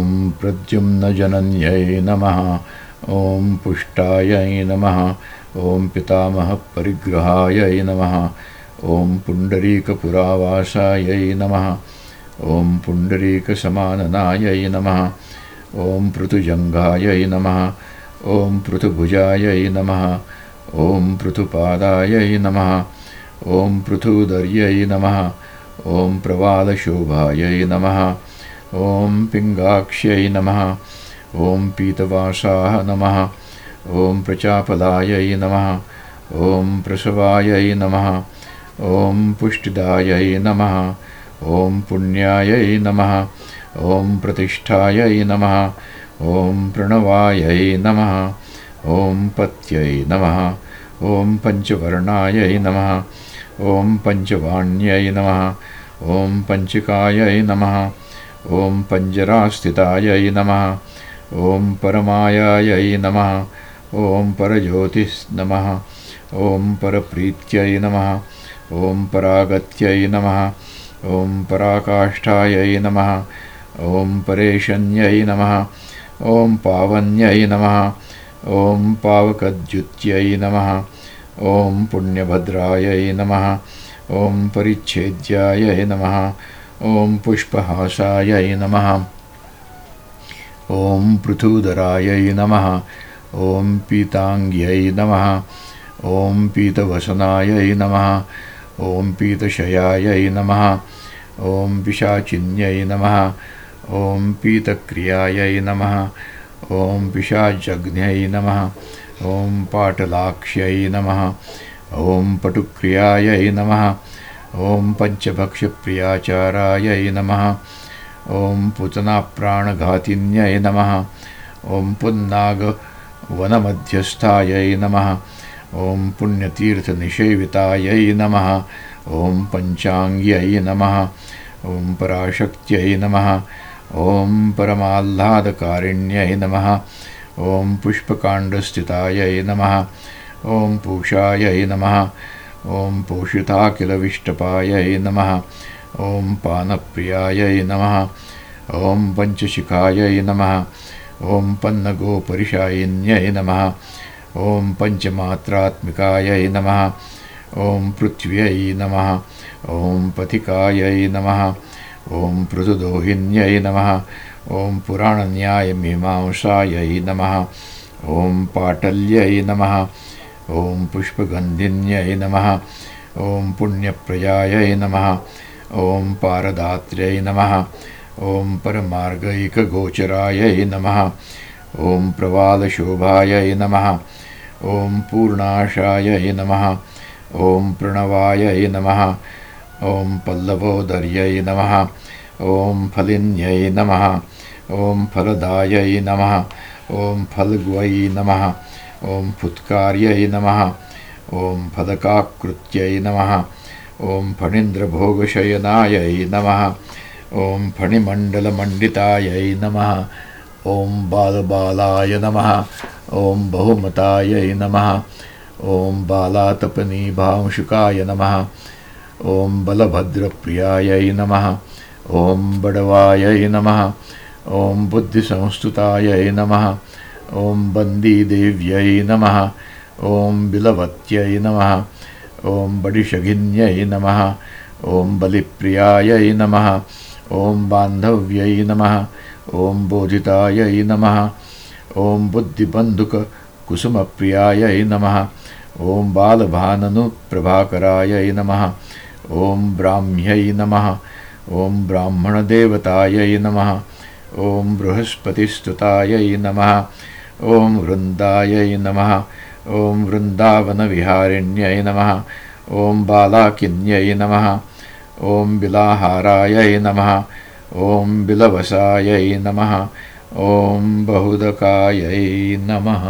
ॐ प्रद्युम्नजनन्यै नमः। ॐ पुष्टायै नमः। ॐ पितामहपरिग्रहायै नमः। ॐ पुण्डरीकपुरावासायै नमः। ॐ पुण्डरीकसमाननायै नमः। ॐ पृथुजङ्घायै नमः। ॐ पृथुभुजायै नमः। ॐ पृथुपादायै नमः। ॐ पृथुदर्यै नमः। ॐ प्रवालशोभायै नमः ॐ पिङ्गाक्ष्यै नमः ॐ पीतवासाः नमः ॐ प्रचापलायै नमः ॐ प्रसवायै नमः ॐ पुष्टिदायै नमः ॐ पुण्यायै नमः ॐ प्रतिष्ठायै नमः ॐ प्रणवायै नमः ॐ पत्यै नमः ॐ पञ्चवर्णायै नमः ॐ पञ्चवाण्यै नमः ॐ पञ्चकायै नमः ॐ पञ्जरास्थितायै नमः। ॐ परमायायै नमः। ॐ परज्योतिस्नमः ॐ परप्रीत्यै नमः। ॐ परागत्यै नमः। ॐ पराकाष्ठायै नमः। ॐ परेशन्यै नमः। ॐ पावन्यै नमः। ॐ पावकद्युत्यै नमः। ॐ पुण्यभद्रायै नमः। ॐ परिच्छेद्यायै नमः ॐ पुष्पहासायै नमः। ॐ पृथुदरायै नमः। ॐ पीताङ्ग्यै नमः। ॐ पीतवसनायै नमः। ॐ पीतशयायै नमः। ॐ पिशाचिन्यै नमः। ॐ पीतक्रियायै नमः। ॐ पिशाजग्न्यै नमः। ॐ पाटलाक्ष्यै नमः। ॐ पटुक्रियायै नमः ॐ पञ्चभक्षप्रियाचारायै नमः। ॐ पुतनाप्राणघातिन्यै नमः। ॐ पुन्नागवनमध्यस्थायै नमः। ॐ पुण्यतीर्थनिषेवितायै नमः। ॐ पञ्चाङ्ग्यै नमः। ॐ पराशक्त्यै नमः। ॐ परमाह्लादकारिण्यै नमः। ॐ पुष्पकाण्डस्थितायै नमः। ॐ पूषायै नमः ॐ पोषिताखिलविष्टपायै नमः। ॐ पानप्रियायै नमः। ॐ पञ्चशिखायै नमः। ॐ पन्नगोपरिशायिन्यै नमः। ॐ पञ्चमात्रात्मिकायै नमः। ॐ पृथ्व्यै नमः। ॐ पथिकायै नमः। ॐ पृथुदोहिन्यै नमः। ॐ पुराणन्यायमीमांसायै नमः। ॐ पाटल्यै नमः ॐ पुष्पगन्धिन्यै नमः ॐ पुण्यप्रयायै नमः ॐ पारदात्र्यै नमः ॐ परमार्गैकगोचरायै नमः ॐ प्रवालशोभायै नमः ॐ पूर्णाशायै नमः ॐ प्रणवायै नमः ॐ पल्लवोदर्यै नमः ॐ फलिन्यै नमः ॐ फलदायै नमः ॐ फल्ग्वै नमः ॐ फुत्कार्यै नमः ॐ फलकाकृत्यै नमः ॐ फणीन्द्रभोगशयनायै नमः ॐ फणिमण्डलमण्डितायै नमः ॐ बालबालाय नमः ॐ बहुमतायै नमः ॐ बालातपनीभांशुकाय नमः ॐ बलभद्रप्रियायै नमः ॐ बडवायै नमः ॐ बुद्धिसंस्तुतायै नमः ॐ बन्दीदेव्यै नमः ॐ बिलवत्यै नमः ॐ बडिशघिन्यै नमः ॐ बलिप्रियायै नमः ॐ बान्धव्यै नमः ॐ बोधितायै नमः ॐ बुद्धिबन्धुककुसुमप्रियायै नमः ॐ बालभाननुप्रभाकरायै नमः ॐ ब्राह्म्यै नमः ॐ ब्राह्मणदेवतायै नमः ॐ बृहस्पतिस्तुतायै नमः ॐ वृन्दायै नमः ॐ वृन्दावनविहारिण्यै नमः ॐ बालाकिन्यै नमः ॐ बिलाहारायै नमः ॐ बिलवसायै नमः ॐ बहुदकायै नमः